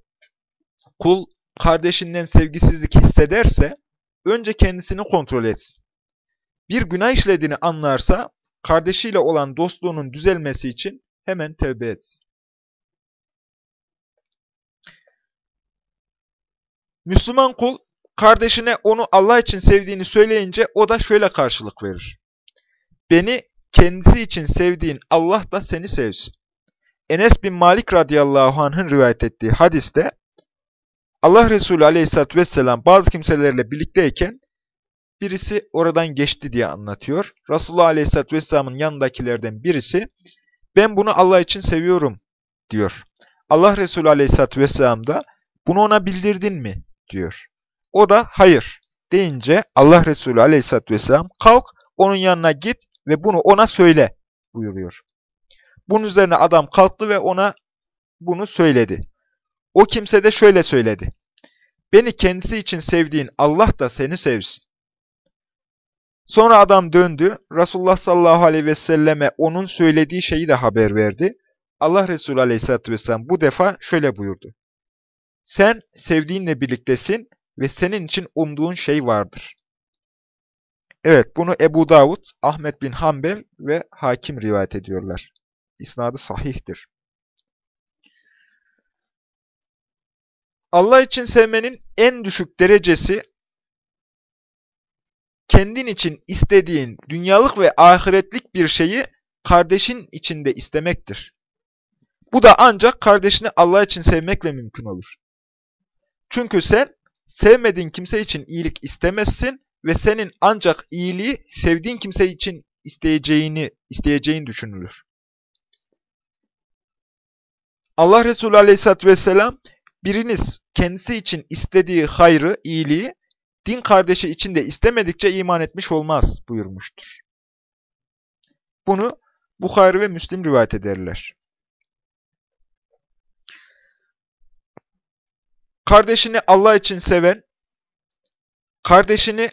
kul kardeşinden sevgisizlik hissederse önce kendisini kontrol etsin. Bir günah işlediğini anlarsa kardeşiyle olan dostluğunun düzelmesi için hemen tevbe etsin. Müslüman kul kardeşine onu Allah için sevdiğini söyleyince o da şöyle karşılık verir. Beni kendisi için sevdiğin Allah da seni sevsin. Enes bin Malik radıyallahu anh'ın rivayet ettiği hadiste Allah Resulü aleyhissalatü vesselam bazı kimselerle birlikteyken birisi oradan geçti diye anlatıyor. Resulullah aleyhissalatü vesselamın yanındakilerden birisi ben bunu Allah için seviyorum diyor. Allah Resulü aleyhissalatü vesselam da bunu ona bildirdin mi diyor. O da hayır deyince Allah Resulü aleyhissalatü vesselam kalk onun yanına git ve bunu ona söyle buyuruyor. Bunun üzerine adam kalktı ve ona bunu söyledi. O kimse de şöyle söyledi. Beni kendisi için sevdiğin Allah da seni sevsin. Sonra adam döndü. Resulullah sallallahu aleyhi ve selleme onun söylediği şeyi de haber verdi. Allah Resulü aleyhissalatü vesselam bu defa şöyle buyurdu. Sen sevdiğinle birliktesin ve senin için umduğun şey vardır. Evet, bunu Ebu Davud, Ahmet bin Hanbel ve Hakim rivayet ediyorlar. İsnadı sahihtir. Allah için sevmenin en düşük derecesi, kendin için istediğin dünyalık ve ahiretlik bir şeyi kardeşin içinde istemektir. Bu da ancak kardeşini Allah için sevmekle mümkün olur. Çünkü sen sevmediğin kimse için iyilik istemezsin ve senin ancak iyiliği sevdiğin kimse için isteyeceğini isteyeceğin düşünülür. Allah Resulü Aleyhisselatü Vesselam biriniz kendisi için istediği hayrı, iyiliği din kardeşi için de istemedikçe iman etmiş olmaz buyurmuştur. Bunu Bukhari ve Müslim rivayet ederler. Kardeşini Allah için seven, kardeşini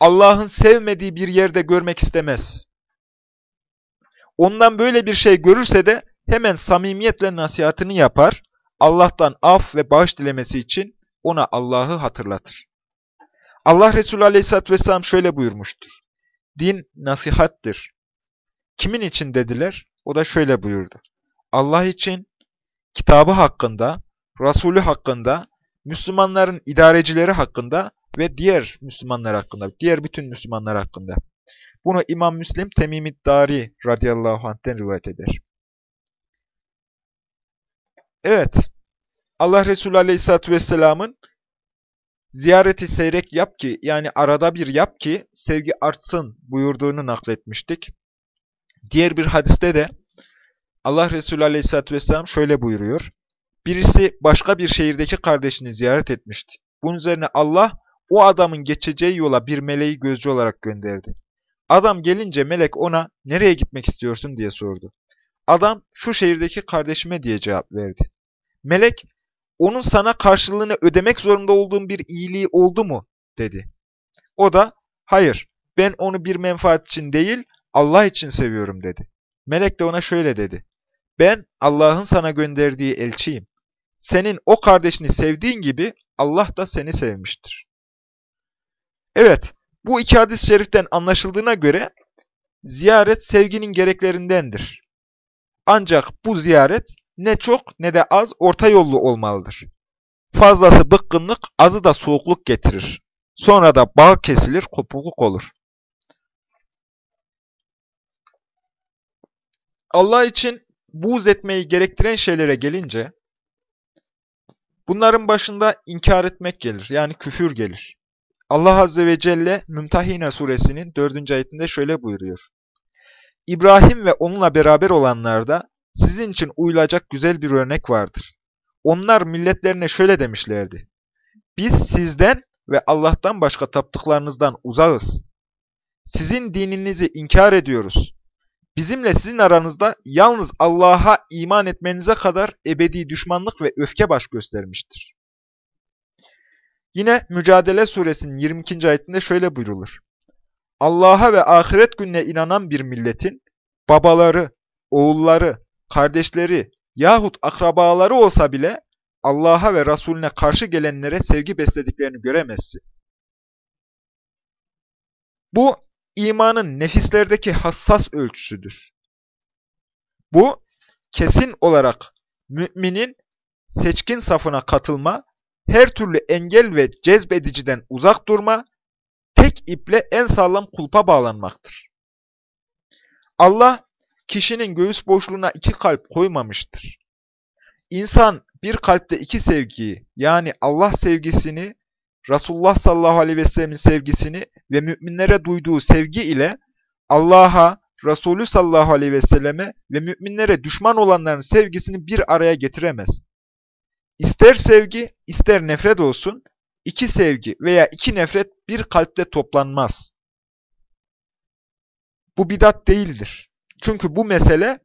Allah'ın sevmediği bir yerde görmek istemez. Ondan böyle bir şey görürse de hemen samimiyetle nasihatini yapar, Allah'tan af ve bağış dilemesi için ona Allah'ı hatırlatır. Allah Resulü Aleyhisselatü Vesselam şöyle buyurmuştur. Din nasihattir. Kimin için dediler? O da şöyle buyurdu. Allah için, kitabı hakkında, Resulü hakkında, Müslümanların idarecileri hakkında ve diğer Müslümanlar hakkında, diğer bütün Müslümanlar hakkında. Bunu İmam Müslim Temimid Dari radıyallahu anh'ten rivayet eder. Evet, Allah Resulü aleyhissalatü vesselamın ziyareti seyrek yap ki, yani arada bir yap ki sevgi artsın buyurduğunu nakletmiştik. Diğer bir hadiste de Allah Resulü aleyhissalatü vesselam şöyle buyuruyor. Birisi başka bir şehirdeki kardeşini ziyaret etmişti. Bunun üzerine Allah o adamın geçeceği yola bir meleği gözcü olarak gönderdi. Adam gelince melek ona nereye gitmek istiyorsun diye sordu. Adam şu şehirdeki kardeşime diye cevap verdi. Melek, onun sana karşılığını ödemek zorunda olduğun bir iyiliği oldu mu? dedi. O da, hayır, ben onu bir menfaat için değil, Allah için seviyorum dedi. Melek de ona şöyle dedi. Ben Allah'ın sana gönderdiği elçiyim. Senin o kardeşini sevdiğin gibi Allah da seni sevmiştir. Evet, bu iki hadis-i şeriften anlaşıldığına göre ziyaret sevginin gereklerindendir. Ancak bu ziyaret ne çok ne de az orta yollu olmalıdır. Fazlası bıkkınlık, azı da soğukluk getirir. Sonra da bağ kesilir, kopukluk olur. Allah için buğz etmeyi gerektiren şeylere gelince, bunların başında inkar etmek gelir, yani küfür gelir. Allah Azze ve Celle Mümtahine suresinin 4. ayetinde şöyle buyuruyor. İbrahim ve onunla beraber olanlarda sizin için uyulacak güzel bir örnek vardır. Onlar milletlerine şöyle demişlerdi. Biz sizden ve Allah'tan başka taptıklarınızdan uzağız. Sizin dininizi inkar ediyoruz. Bizimle sizin aranızda yalnız Allah'a iman etmenize kadar ebedi düşmanlık ve öfke baş göstermiştir. Yine Mücadele suresinin 22. ayetinde şöyle buyrulur. Allah'a ve ahiret gününe inanan bir milletin babaları, oğulları, kardeşleri yahut akrabaları olsa bile Allah'a ve Resulüne karşı gelenlere sevgi beslediklerini göremezsin. Bu, imanın nefislerdeki hassas ölçüsüdür. Bu, kesin olarak müminin seçkin safına katılma, her türlü engel ve cezbediciden uzak durma, tek iple en sağlam kulpa bağlanmaktır. Allah, kişinin göğüs boşluğuna iki kalp koymamıştır. İnsan bir kalpte iki sevgiyi yani Allah sevgisini, Resulullah sallallahu aleyhi ve sellemin sevgisini ve müminlere duyduğu sevgi ile Allah'a, Resulü sallallahu aleyhi ve selleme ve müminlere düşman olanların sevgisini bir araya getiremez. İster sevgi, ister nefret olsun, iki sevgi veya iki nefret bir kalpte toplanmaz. Bu bidat değildir. Çünkü bu mesele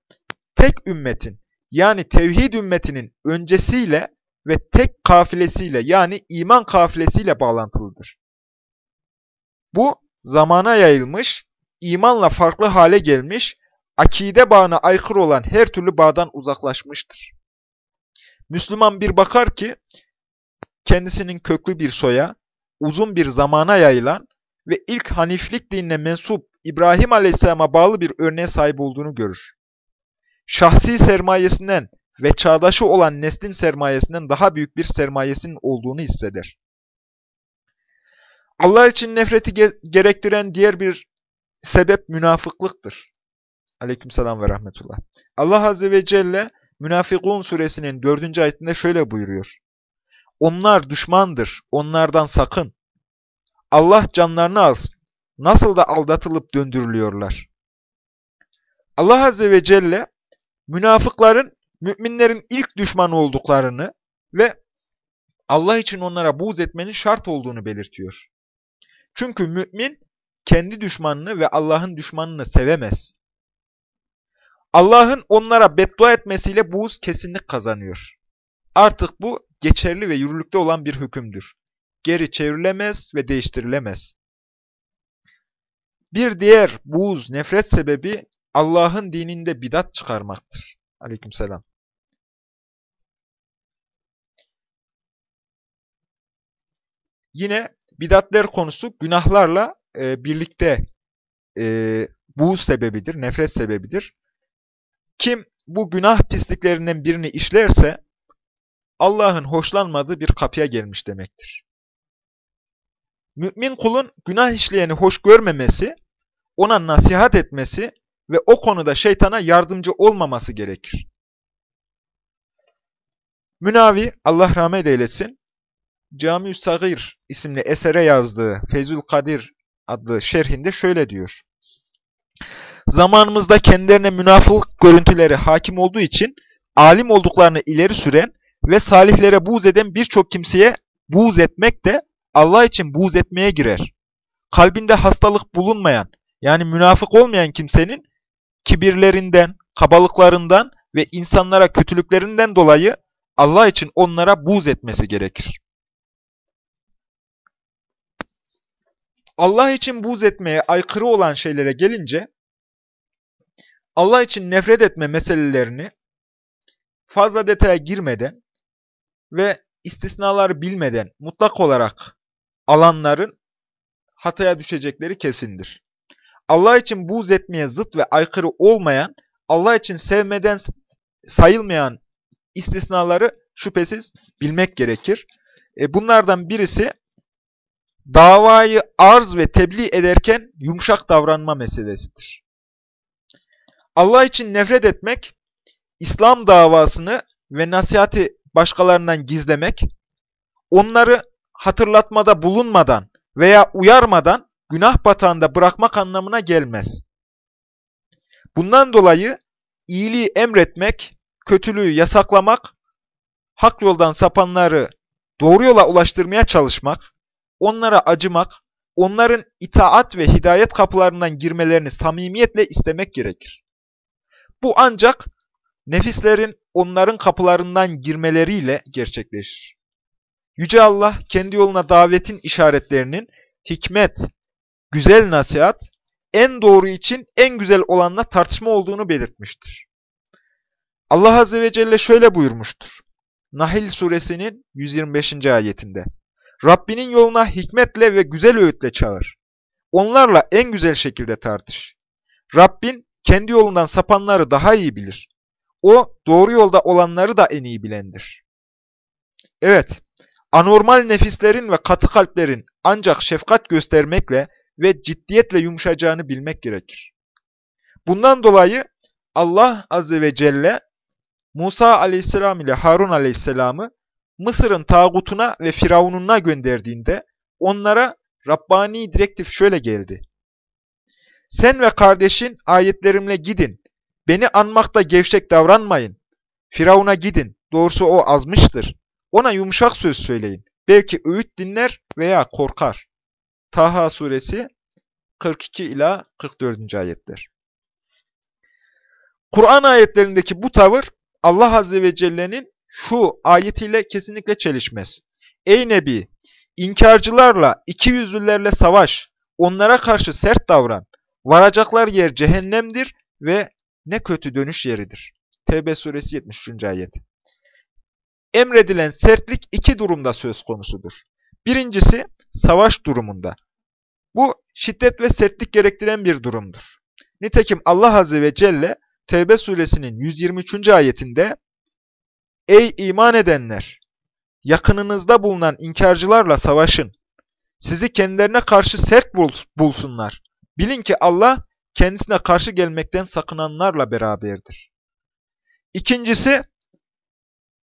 tek ümmetin yani tevhid ümmetinin öncesiyle ve tek kafilesiyle yani iman kafilesiyle bağlantılıdır. Bu zamana yayılmış, imanla farklı hale gelmiş, akide bağına aykırı olan her türlü bağdan uzaklaşmıştır. Müslüman bir bakar ki, kendisinin köklü bir soya, uzun bir zamana yayılan ve ilk Haniflik dinine mensup İbrahim Aleyhisselam'a bağlı bir örneğe sahip olduğunu görür. Şahsi sermayesinden ve çağdaşı olan neslin sermayesinden daha büyük bir sermayesinin olduğunu hisseder. Allah için nefreti ge gerektiren diğer bir sebep münafıklıktır. Aleykümselam ve rahmetullah. Allah Azze ve Celle Münafikun suresinin dördüncü ayetinde şöyle buyuruyor. Onlar düşmandır, onlardan sakın. Allah canlarını alsın. Nasıl da aldatılıp döndürülüyorlar. Allah Azze ve Celle münafıkların müminlerin ilk düşmanı olduklarını ve Allah için onlara buğz etmenin şart olduğunu belirtiyor. Çünkü mümin kendi düşmanını ve Allah'ın düşmanını sevemez. Allah'ın onlara beddua etmesiyle buğz kesinlik kazanıyor. Artık bu geçerli ve yürürlükte olan bir hükümdür. Geri çevrilemez ve değiştirilemez. Bir diğer buğz, nefret sebebi Allah'ın dininde bidat çıkarmaktır. Aleykümselam. Yine bidatler konusu günahlarla e, birlikte e, buğz sebebidir, nefret sebebidir. Kim bu günah pisliklerinden birini işlerse Allah'ın hoşlanmadığı bir kapıya gelmiş demektir. Mümin kulun günah işleyeni hoş görmemesi, ona nasihat etmesi ve o konuda şeytana yardımcı olmaması gerekir. Münavi, Allah rahmet eylesin, Cami-ü Sagir isimli esere yazdığı Fezül Kadir adlı şerhinde şöyle diyor. Zamanımızda kendilerine münafık görüntüleri hakim olduğu için alim olduklarını ileri süren ve salihlere buğz eden birçok kimseye buğz etmek de Allah için buğz etmeye girer. Kalbinde hastalık bulunmayan yani münafık olmayan kimsenin kibirlerinden, kabalıklarından ve insanlara kötülüklerinden dolayı Allah için onlara buğz etmesi gerekir. Allah için buğz etmeye aykırı olan şeylere gelince, Allah için nefret etme meselelerini fazla detaya girmeden ve istisnaları bilmeden mutlak olarak alanların hataya düşecekleri kesindir. Allah için buğz etmeye zıt ve aykırı olmayan, Allah için sevmeden sayılmayan istisnaları şüphesiz bilmek gerekir. E bunlardan birisi davayı arz ve tebliğ ederken yumuşak davranma meselesidir. Allah için nefret etmek, İslam davasını ve nasihati başkalarından gizlemek, onları hatırlatmada bulunmadan veya uyarmadan günah batağında bırakmak anlamına gelmez. Bundan dolayı iyiliği emretmek, kötülüğü yasaklamak, hak yoldan sapanları doğru yola ulaştırmaya çalışmak, onlara acımak, onların itaat ve hidayet kapılarından girmelerini samimiyetle istemek gerekir. Bu ancak nefislerin onların kapılarından girmeleriyle gerçekleşir. Yüce Allah kendi yoluna davetin işaretlerinin hikmet, güzel nasihat, en doğru için en güzel olanla tartışma olduğunu belirtmiştir. Allah Azze ve Celle şöyle buyurmuştur. Nahil suresinin 125. ayetinde. Rabbinin yoluna hikmetle ve güzel öğütle çağır. Onlarla en güzel şekilde tartış. Rabbin kendi yolundan sapanları daha iyi bilir. O doğru yolda olanları da en iyi bilendir. Evet, anormal nefislerin ve katı kalplerin ancak şefkat göstermekle ve ciddiyetle yumuşacağını bilmek gerekir. Bundan dolayı Allah Azze ve Celle Musa aleyhisselam ile Harun aleyhisselamı Mısır'ın tağutuna ve firavununa gönderdiğinde onlara Rabbani direktif şöyle geldi. Sen ve kardeşin ayetlerimle gidin. Beni anmakta gevşek davranmayın. Firavun'a gidin. Doğrusu o azmıştır. Ona yumuşak söz söyleyin. Belki öğüt dinler veya korkar. Taha suresi 42 ila 44. ayetler. Kur'an ayetlerindeki bu tavır Allah Azze ve Celle'nin şu ayetiyle kesinlikle çelişmez. Ey Nebi! İnkarcılarla, ikiyüzlülerle savaş, onlara karşı sert davran. Varacaklar yer cehennemdir ve ne kötü dönüş yeridir. Tevbe suresi 73. ayet. Emredilen sertlik iki durumda söz konusudur. Birincisi savaş durumunda. Bu şiddet ve sertlik gerektiren bir durumdur. Nitekim Allah Azze ve Celle Tevbe suresinin 123. ayetinde Ey iman edenler! Yakınınızda bulunan inkarcılarla savaşın. Sizi kendilerine karşı sert bulsunlar. Bilin ki Allah kendisine karşı gelmekten sakınanlarla beraberdir. İkincisi,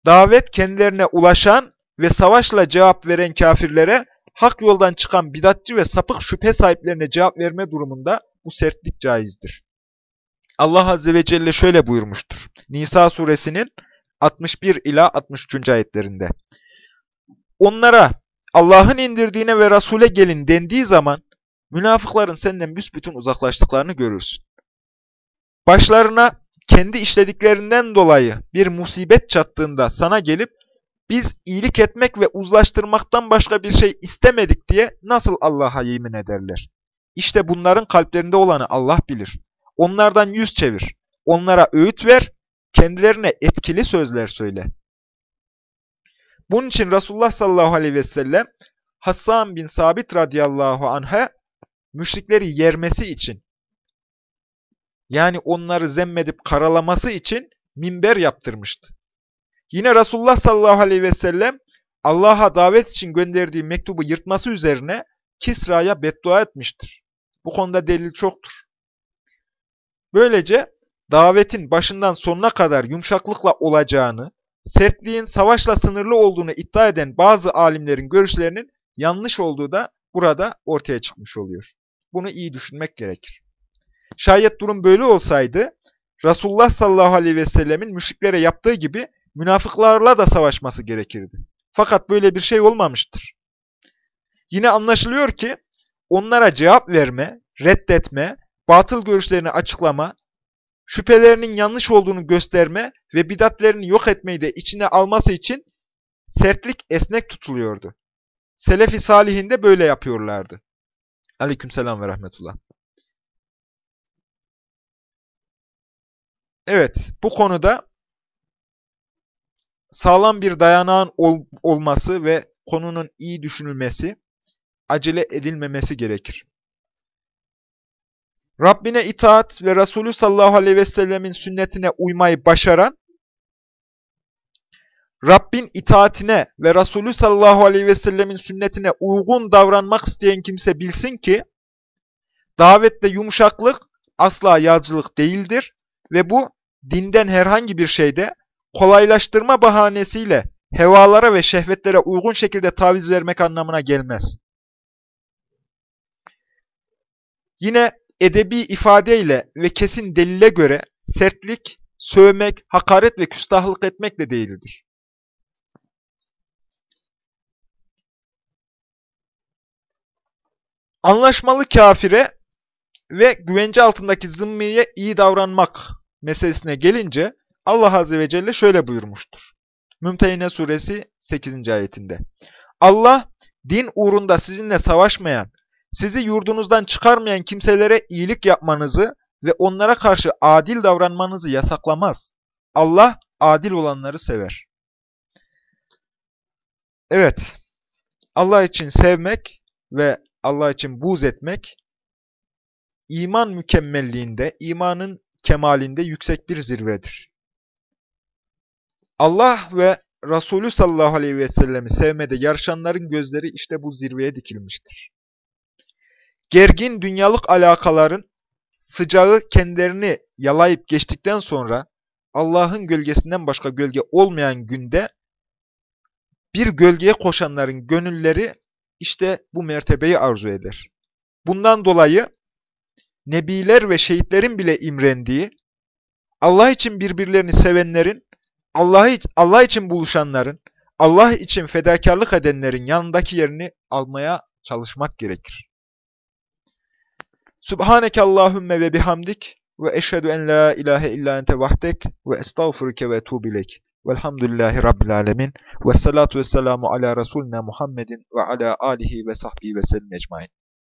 davet kendilerine ulaşan ve savaşla cevap veren kafirlere hak yoldan çıkan bidatçı ve sapık şüphe sahiplerine cevap verme durumunda bu sertlik caizdir. Allah Azze ve Celle şöyle buyurmuştur. Nisa suresinin 61 ila 63. ayetlerinde. Onlara Allah'ın indirdiğine ve Resul'e gelin dendiği zaman münafıkların senden büsbütün uzaklaştıklarını görürsün. Başlarına kendi işlediklerinden dolayı bir musibet çattığında sana gelip biz iyilik etmek ve uzlaştırmaktan başka bir şey istemedik diye nasıl Allah'a yemin ederler? İşte bunların kalplerinde olanı Allah bilir. Onlardan yüz çevir. Onlara öğüt ver. Kendilerine etkili sözler söyle. Bunun için Resulullah sallallahu aleyhi ve sellem Hassan bin Sabit radıyallahu anh'a müşrikleri yermesi için yani onları zemmedip karalaması için minber yaptırmıştı. Yine Resulullah sallallahu aleyhi ve sellem Allah'a davet için gönderdiği mektubu yırtması üzerine Kisra'ya beddua etmiştir. Bu konuda delil çoktur. Böylece davetin başından sonuna kadar yumuşaklıkla olacağını, sertliğin savaşla sınırlı olduğunu iddia eden bazı alimlerin görüşlerinin yanlış olduğu da burada ortaya çıkmış oluyor. Bunu iyi düşünmek gerekir. Şayet durum böyle olsaydı, Resulullah sallallahu aleyhi ve sellemin müşriklere yaptığı gibi münafıklarla da savaşması gerekirdi. Fakat böyle bir şey olmamıştır. Yine anlaşılıyor ki onlara cevap verme, reddetme, batıl görüşlerini açıklama, şüphelerinin yanlış olduğunu gösterme ve bidatlerini yok etmeyi de içine alması için sertlik esnek tutuluyordu. Selefi salihin de böyle yapıyorlardı. Aleykümselam ve rahmetullah. Evet, bu konuda sağlam bir dayanağın ol olması ve konunun iyi düşünülmesi, acele edilmemesi gerekir. Rabbine itaat ve Resulü sallallahu aleyhi ve sellemin sünnetine uymayı başaran, Rabbin itaatine ve Resulü sallallahu aleyhi ve sellemin sünnetine uygun davranmak isteyen kimse bilsin ki, davette yumuşaklık asla yağcılık değildir ve bu dinden herhangi bir şeyde kolaylaştırma bahanesiyle hevalara ve şehvetlere uygun şekilde taviz vermek anlamına gelmez. Yine edebi ifadeyle ve kesin delile göre sertlik, sövmek, hakaret ve küstahlık etmek de değildir. Anlaşmalı kafire ve güvence altındaki zımmiye iyi davranmak meselesine gelince Allah Azze ve Celle şöyle buyurmuştur. Mümtehine suresi 8. ayetinde. Allah din uğrunda sizinle savaşmayan, sizi yurdunuzdan çıkarmayan kimselere iyilik yapmanızı ve onlara karşı adil davranmanızı yasaklamaz. Allah adil olanları sever. Evet, Allah için sevmek ve Allah için buğz etmek, iman mükemmelliğinde, imanın kemalinde yüksek bir zirvedir. Allah ve Resulü sallallahu aleyhi ve sellemi sevmede yarışanların gözleri işte bu zirveye dikilmiştir. Gergin dünyalık alakaların sıcağı kendilerini yalayıp geçtikten sonra Allah'ın gölgesinden başka gölge olmayan günde bir gölgeye koşanların gönülleri işte bu mertebeyi arzu eder. Bundan dolayı nebiler ve şehitlerin bile imrendiği, Allah için birbirlerini sevenlerin, Allah, Allah için buluşanların, Allah için fedakarlık edenlerin yanındaki yerini almaya çalışmak gerekir. Subhaneke Allahümme ve bihamdik ve eşhedü en la ilahe illa ente vahdek ve estağfurike ve tuğbilek. Velhamdülillahi Rabbil alemin. Ve salatu ve selamu ala Resulina Muhammedin ve ala alihi ve sahbihi ve sellem ecmain.